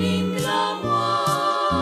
venind la moarte,